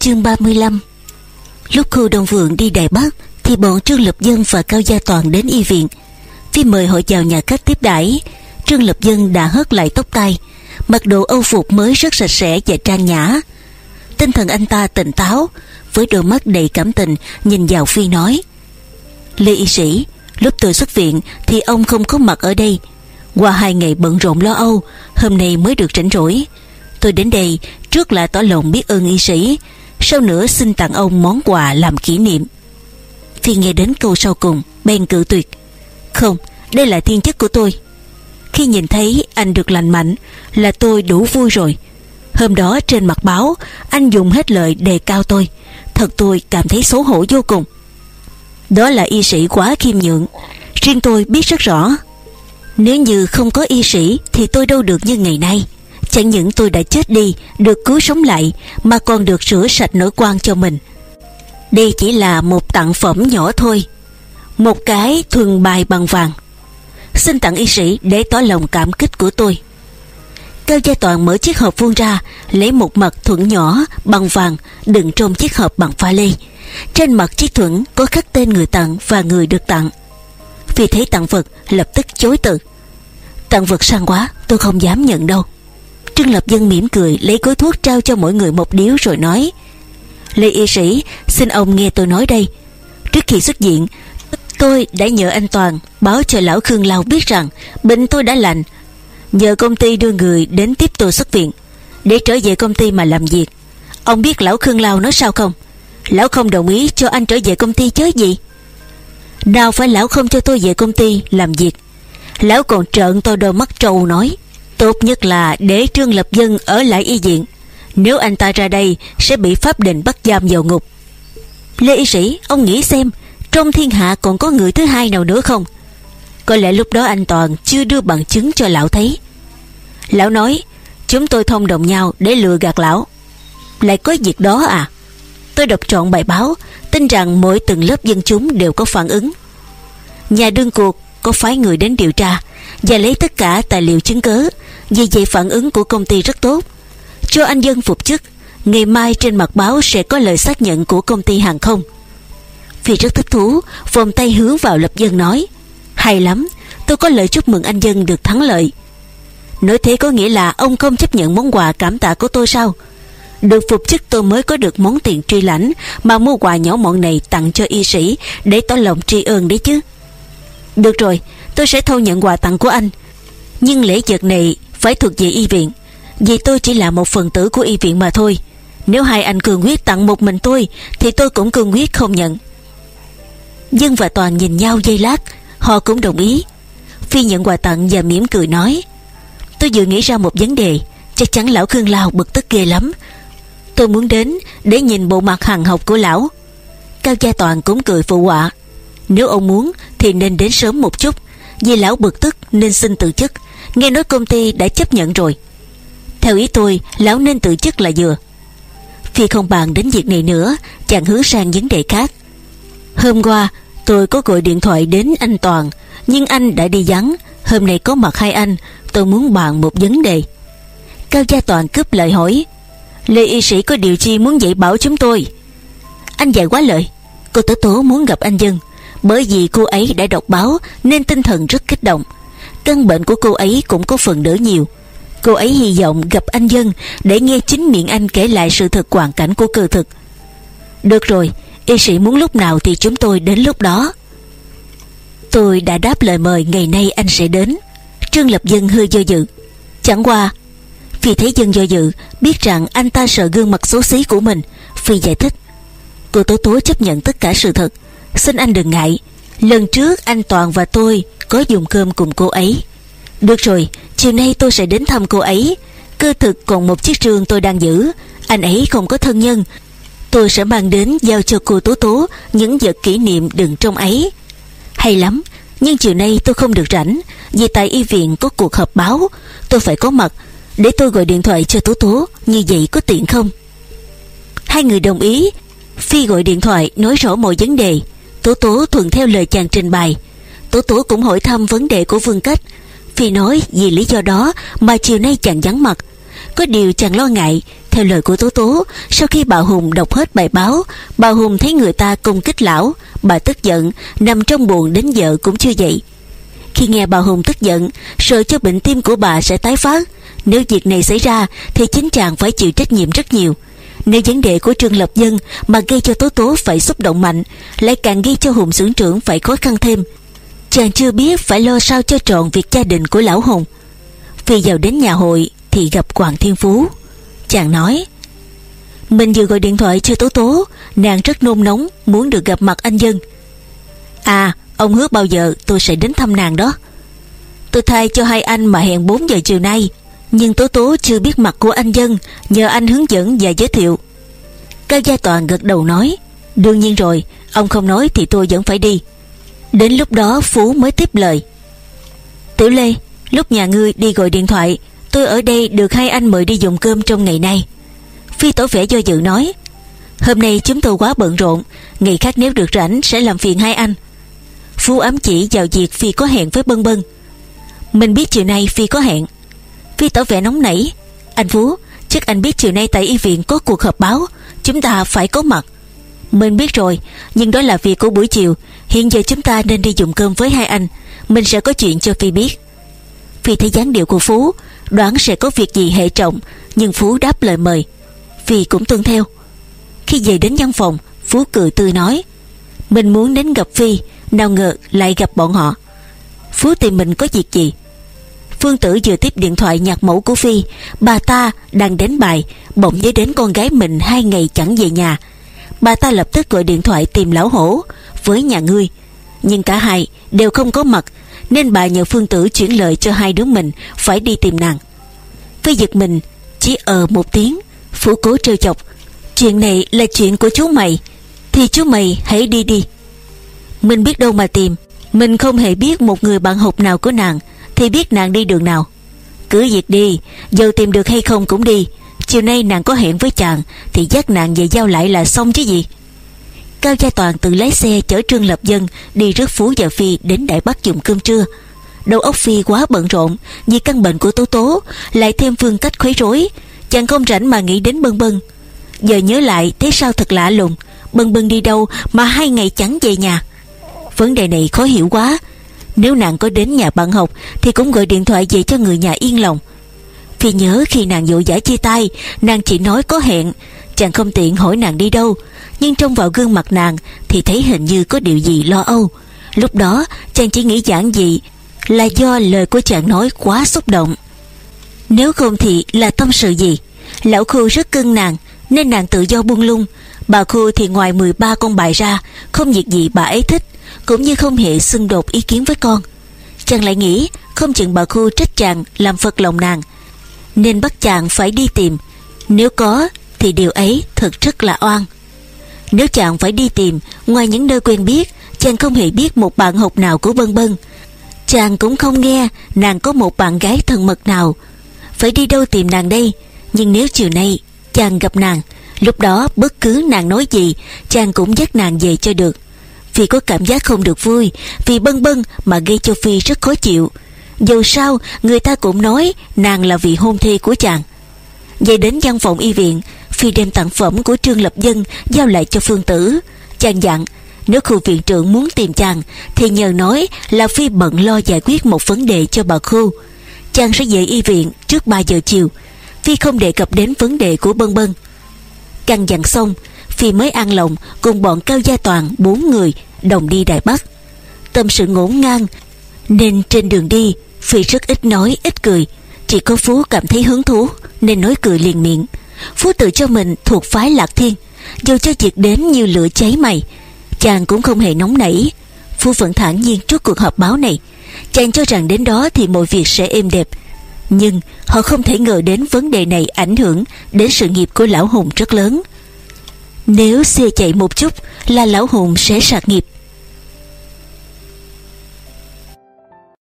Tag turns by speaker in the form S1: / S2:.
S1: Chương 35 Lúc khu Đông Vượng đi Đài Bắc, Thì bọn Trương Lập Dân và Cao Gia Toàn đến y viện. Phi mời họ vào nhà khách tiếp đãi, Trương Lập Dân đã hớt lại tóc tai, Mặc đồ âu phục mới rất sạch sẽ và trang nhã. Tinh thần anh ta tỉnh táo, Với đôi mắt đầy cảm tình, Nhìn vào Phi nói, Lê y sĩ, Lúc tôi xuất viện thì ông không có mặt ở đây. Qua hai ngày bận rộn lo âu, Hôm nay mới được rảnh rỗi. Tôi đến đây trước là tỏ lòng biết ơn y sĩ. Sau nữa xin tặng ông món quà làm kỷ niệm. Phi nghe đến câu sau cùng Bèn cự tuyệt. Không, đây là thiên chức của tôi. Khi nhìn thấy anh được lành mạnh Là tôi đủ vui rồi. Hôm đó trên mặt báo Anh dùng hết lời đề cao tôi. Thật tôi cảm thấy xấu hổ vô cùng. Đó là y sĩ quá khiêm nhượng. Riêng tôi biết rất rõ. Nếu như không có y sĩ Thì tôi đâu được như ngày nay. Chẳng những tôi đã chết đi, Được cứu sống lại, Mà còn được rửa sạch nỗi quan cho mình. Đây chỉ là một tặng phẩm nhỏ thôi. Một cái thuần bài bằng vàng. Xin tặng y sĩ để tỏ lòng cảm kích của tôi. Cao Gia Toàn mở chiếc hộp vuông ra, Lấy một mặt thuẫn nhỏ bằng vàng Đựng trong chiếc hộp bằng pha lê. Trên mặt chiếc thuẫn có khắc tên người tặng Và người được tặng. Vì thấy tặng vật lập tức chối từ. Tặng vật sang quá, tôi không dám nhận đâu. Trương Lập Dân mỉm cười, lấy gói thuốc trao cho mỗi người một điếu rồi nói, Lê y sĩ, xin ông nghe tôi nói đây. Trước khi xuất diện Tôi đã nhờ anh Toàn báo cho lão Khương Lao biết rằng bệnh tôi đã lành. Nhờ công ty đưa người đến tiếp tôi xuất viện, Để trở về công ty mà làm việc. Ông biết lão Khương Lao nói sao không? Lão không đồng ý cho anh trở về công ty chứ gì? Nào phải lão không cho tôi về công ty làm việc? Lão còn trợn tôi đôi mắt trâu nói Tốt nhất là để Trương Lập Dân ở lại y viện. Nếu anh ta ra đây, Sẽ bị pháp định bắt giam vào ngục. Lê y sĩ, Ông nghĩ xem, Trong thiên hạ còn có người thứ hai nào nữa không? Có lẽ lúc đó anh Toàn Chưa đưa bằng chứng cho lão thấy. Lão nói, Chúng tôi thông đồng nhau để lừa gạt lão. Lại có việc đó à? Tôi đọc trọn bài báo, Tin rằng mỗi từng lớp dân chúng đều có phản ứng. Nhà đương cuộc có phái người đến điều tra Và lấy tất cả tài liệu chứng cứ. Vì vậy phản ứng của công ty rất tốt. Cho anh dân phục chức, Ngày mai trên mặt báo sẽ có lời xác nhận Của công ty hàng không. Vì rất thích thú, Vòng tay hướng vào lập dân nói, Hay lắm, tôi có lời chúc mừng anh dân được thắng lợi. Nói thế có nghĩa là ông không chấp nhận món quà cảm tạ của tôi sao? Được phục chức tôi mới có được món tiền truy lãnh Mà mua quà nhỏ mọn này tặng cho y sĩ Để tỏ lòng tri ơn đấy chứ. Được rồi, tôi sẽ thâu nhận quà tặng của anh. Nhưng lễ vật này phải thuộc về y viện. Vì tôi chỉ là một phần tử của y viện mà thôi. Nếu hai anh cường quyết tặng một mình tôi, Thì tôi cũng cường quyết không nhận. Dân và Toàn nhìn nhau dây lát, Họ cũng đồng ý. Phi nhận quà tặng và mỉm cười nói, Tôi vừa nghĩ ra một vấn đề, Chắc chắn lão Khương Lao bực tức ghê lắm. Tôi muốn đến để nhìn bộ mặt hằng học của lão. Cao Gia Toàn cũng cười phụ họa, Nếu ông muốn thì nên đến sớm một chút, Vì lão bực tức nên xin từ chức. Nghe nói công ty đã chấp nhận rồi. Theo ý tôi, Lão nên tự chức là vừa. Phi không bàn đến việc này nữa, Chàng hướng sang vấn đề khác. Hôm qua, tôi có gọi điện thoại đến anh Toàn, Nhưng anh đã đi vắng. Hôm nay có mặt hai anh, Tôi muốn bàn một vấn đề. Cao Gia Toàn cướp lời hỏi, Lê y sĩ có điều chi muốn dạy bảo chúng tôi? Anh dạy quá lời. Cô Tố Tố muốn gặp anh Dân, Bởi vì cô ấy đã đọc báo Nên tinh thần rất kích động. Căn bệnh của cô ấy cũng có phần đỡ nhiều. Cô ấy hy vọng gặp anh Dân Để nghe chính miệng anh kể lại sự thật hoàn cảnh của cơ thực. Được rồi, Y sĩ muốn lúc nào thì chúng tôi đến lúc đó. Tôi đã đáp lời mời ngày nay anh sẽ đến. Trương Lập Dân hơi do dự. Chẳng qua, Vì thấy dân do dự, Biết rằng anh ta sợ gương mặt xấu xí của mình, Phi giải thích. Cô Tố Tố chấp nhận tất cả sự thật. Xin anh đừng ngại. Lần trước anh Toàn và tôi có dùng cơm cùng cô ấy. Được rồi, Chiều nay tôi sẽ đến thăm cô ấy. Cơ thực còn một chiếc trường tôi đang giữ. Anh ấy không có thân nhân. Tôi sẽ mang đến giao cho cô Tố Tố Những vật kỷ niệm đựng trong ấy. Hay lắm, Nhưng chiều nay tôi không được rảnh, Vì tại y viện có cuộc họp báo. Tôi phải có mặt, Để tôi gọi điện thoại cho Tố Tố, Như vậy có tiện không? Hai người đồng ý. Phi gọi điện thoại, nói rõ mọi vấn đề. Tố Tố thuận theo lời chàng trình bày. Tố Tố cũng hỏi thăm vấn đề của Vương Cách. Phi nói vì lý do đó Mà chiều nay chàng vắng mặt. Có điều chàng lo ngại Theo lời của Tố Tố Sau khi bà Hùng đọc hết bài báo Bà Hùng thấy người ta công kích lão. Bà tức giận Nằm trong buồn đến giờ cũng chưa dậy. Khi nghe bà Hùng tức giận Sợ cho bệnh tim của bà sẽ tái phát. Nếu việc này xảy ra Thì chính chàng phải chịu trách nhiệm rất nhiều. Nếu vấn đề của Trương Lập Dân mà gây cho Tố Tố phải xúc động mạnh, lại càng gây cho Hùng xưởng trưởng phải khó khăn thêm. Chàng chưa biết phải lo sao cho trọn việc gia đình của lão Hùng. Vì vào đến nhà hội thì gặp Hoàng Thiên Phú. Chàng nói, Mình vừa gọi điện thoại cho Tố Tố, nàng rất nôn nóng muốn được gặp mặt anh Dân. À, ông hứa bao giờ tôi sẽ đến thăm nàng đó. Tôi thay cho hai anh mà hẹn 4 giờ chiều nay nhưng Tố Tố chưa biết mặt của anh Dân Nhờ anh hướng dẫn và giới thiệu Cao Gia Toàn gật đầu nói Đương nhiên rồi Ông không nói thì tôi vẫn phải đi Đến lúc đó Phú mới tiếp lời. Tiểu Lê, Lúc nhà ngươi đi gọi điện thoại, Tôi ở đây được hai anh mời đi dùng cơm trong ngày nay. Phi tổ vẻ do dự nói, Hôm nay chúng tôi quá bận rộn, Ngày khác nếu được rảnh sẽ làm phiền hai anh. Phú ám chỉ vào việc Phi có hẹn với Bân Bân. Mình biết chiều nay Phi có hẹn. Phi tỏ vẻ nóng nảy, Anh Phú, Chắc anh biết chiều nay tại y viện có cuộc họp báo, Chúng ta phải có mặt. Mình biết rồi, Nhưng đó là việc của buổi chiều. Hiện giờ chúng ta nên đi dùng cơm với hai anh. Mình sẽ có chuyện cho Phi biết. Phi thấy dáng điệu của Phú, Đoán sẽ có việc gì hệ trọng, Nhưng Phú đáp lời mời. Phi cũng tuân theo. Khi về đến văn phòng, Phú cười tươi nói, Mình muốn đến gặp Phi, Nào ngờ lại gặp bọn họ. Phú tìm mình có việc gì? Phương Tử vừa tiếp điện thoại nhạc mẫu của Phi, Bà ta đang đến bài, Bỗng nhớ đến con gái mình hai ngày chẳng về nhà. Bà ta lập tức gọi điện thoại tìm lão hổ. Với nhà ngươi, Nhưng cả hai đều không có mặt, Nên bà nhờ Phương Tử chuyển lời cho hai đứa mình Phải đi tìm nàng. Phi giật mình Chỉ ờ một tiếng, Phủ cố trêu chọc. Chuyện này là chuyện của chú mày, Thì chú mày hãy đi đi. Mình biết đâu mà tìm, Mình không hề biết một người bạn học nào của nàng thì biết nàng đi đường nào. Cứ việc đi Giờ tìm được hay không cũng đi Chiều nay nàng có hẹn với chàng Thì dắt nàng về giao lại là xong chứ gì Cao Gia Toàn tự lái xe chở Trương Lập Dân đi rước Phú và Phi đến Đại Bắc dùng cơm trưa. Đầu óc Phi quá bận rộn vì căn bệnh của Tố Tố, lại thêm phương cách khuấy rối. Chàng không rảnh mà nghĩ đến Bân Bân. Giờ nhớ lại thế sao thật lạ lùng. Bân Bân đi đâu mà hai ngày chẳng về nhà. Vấn đề này khó hiểu quá. Nếu nàng có đến nhà bạn học Thì cũng gọi điện thoại về cho người nhà yên lòng Phi nhớ khi nàng dụ giả chia tay, Nàng chỉ nói có hẹn. Chàng không tiện hỏi nàng đi đâu, Nhưng trông vào gương mặt nàng Thì thấy hình như có điều gì lo âu. Lúc đó, chàng chỉ nghĩ giảng gì Là do lời của chàng nói quá xúc động. Nếu không thì là tâm sự gì? Lão khu rất cưng nàng, Nên nàng tự do buông lung. Bà khu thì ngoài 13 con bài ra, Không việc gì bà ấy thích, cũng như không hề xung đột ý kiến với con. Chàng lại nghĩ, không chừng bà khu trách chàng làm phật lòng nàng nên bắt chàng phải đi tìm. Nếu có, thì điều ấy thật rất là oan. Nếu chàng phải đi tìm, ngoài những nơi quen biết, chàng không hề biết một bạn học nào của bân bân chàng cũng không nghe nàng có một bạn gái thân mật nào. Phải đi đâu tìm nàng đây? Nhưng nếu chiều nay chàng gặp nàng, lúc đó bất cứ nàng nói gì, chàng cũng dắt nàng về cho được. Phi có cảm giác không được vui Vì bân bân mà gây cho Phi rất khó chịu. Dù sao, người ta cũng nói Nàng là vị hôn thê của chàng. Về đến văn phòng y viện, Phi đem tặng phẩm của Trương Lập Dân Giao lại cho Phương Tử. Chàng dặn, nếu khu viện trưởng muốn tìm chàng, Thì nhờ nói là Phi bận lo giải quyết một vấn đề cho bà khu Chàng sẽ về y viện trước 3 giờ chiều. Phi không đề cập đến vấn đề của Bân Bân. Căn dặn xong, Phi mới an lòng cùng bọn Cao Gia Toàn bốn người đồng đi Đại Bắc. Tâm sự ngổn ngang, nên trên đường đi Phi rất ít nói, ít cười. Chỉ có Phú cảm thấy hứng thú, Nên nói cười liền miệng. Phú tự cho mình thuộc phái lạc thiên. Dù cho việc đến như lửa cháy mày, Chàng cũng không hề nóng nảy. Phú vẫn thản nhiên trước cuộc họp báo này. Chàng cho rằng đến đó thì mọi việc sẽ êm đẹp. Nhưng họ không thể ngờ đến vấn đề này ảnh hưởng Đến sự nghiệp của lão Hùng rất lớn. Nếu xe chạy một chút là lão hùng sẽ sạc nghiệp.